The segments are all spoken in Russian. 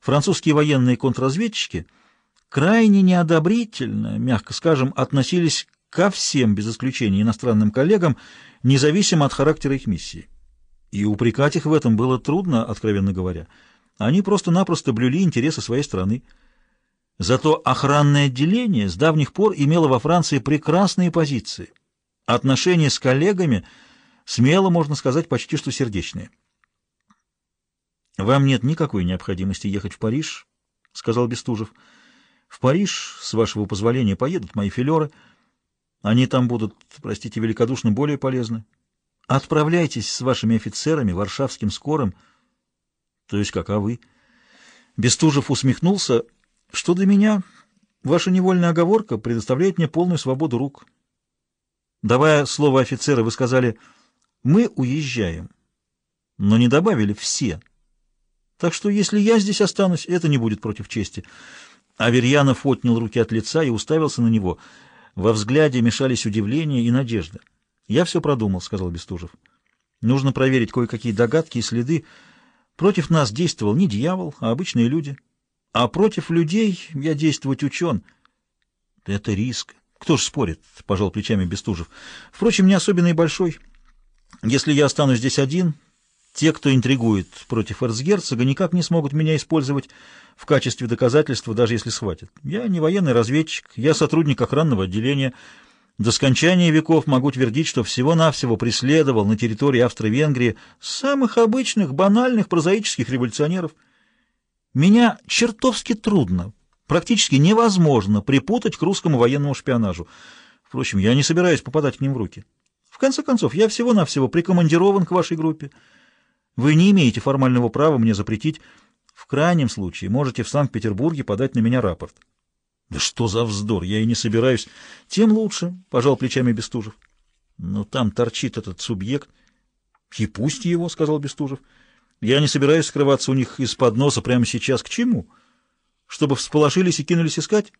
французские военные контрразведчики крайне неодобрительно, мягко скажем, относились ко всем, без исключения, иностранным коллегам, независимо от характера их миссии. И упрекать их в этом было трудно, откровенно говоря. Они просто-напросто блюли интересы своей страны. Зато охранное отделение с давних пор имело во Франции прекрасные позиции. Отношения с коллегами, смело можно сказать, почти что сердечные. «Вам нет никакой необходимости ехать в Париж», — сказал Бестужев. «В Париж, с вашего позволения, поедут мои филеры. Они там будут, простите великодушно, более полезны. Отправляйтесь с вашими офицерами, варшавским скорым». «То есть как, а вы?» Бестужев усмехнулся. «Что для меня? Ваша невольная оговорка предоставляет мне полную свободу рук». Давая слово офицера, вы сказали «мы уезжаем», но не добавили «все». Так что, если я здесь останусь, это не будет против чести. Аверьянов отнял руки от лица и уставился на него. Во взгляде мешались удивление и надежда. «Я все продумал», — сказал Бестужев. «Нужно проверить кое-какие догадки и следы. Против нас действовал не дьявол, а обычные люди. А против людей я действовать учен. Это риск. Кто ж спорит?» — пожал плечами Бестужев. «Впрочем, не особенно и большой. Если я останусь здесь один...» Те, кто интригует против эрцгерцога, никак не смогут меня использовать в качестве доказательства, даже если схватят. Я не военный разведчик, я сотрудник охранного отделения. До скончания веков могу твердить, что всего-навсего преследовал на территории Австро-Венгрии самых обычных, банальных, прозаических революционеров. Меня чертовски трудно, практически невозможно припутать к русскому военному шпионажу. Впрочем, я не собираюсь попадать к ним в руки. В конце концов, я всего-навсего прикомандирован к вашей группе. Вы не имеете формального права мне запретить. В крайнем случае можете в Санкт-Петербурге подать на меня рапорт. Да что за вздор, я и не собираюсь. Тем лучше, пожал плечами Бестужев. Но там торчит этот субъект. И пусть его, сказал Бестужев. Я не собираюсь скрываться у них из-под носа прямо сейчас. К чему? Чтобы всполошились и кинулись искать?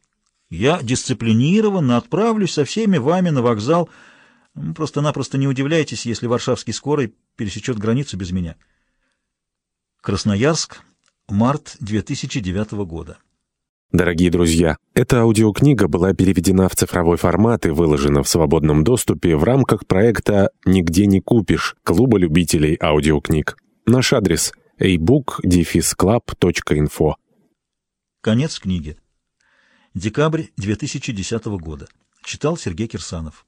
Я дисциплинированно отправлюсь со всеми вами на вокзал, Просто-напросто не удивляйтесь, если варшавский скорый пересечет границу без меня. Красноярск, март 2009 года. Дорогие друзья, эта аудиокнига была переведена в цифровой формат и выложена в свободном доступе в рамках проекта «Нигде не купишь» Клуба любителей аудиокниг. Наш адрес – ebook-club.info Конец книги. Декабрь 2010 года. Читал Сергей Кирсанов.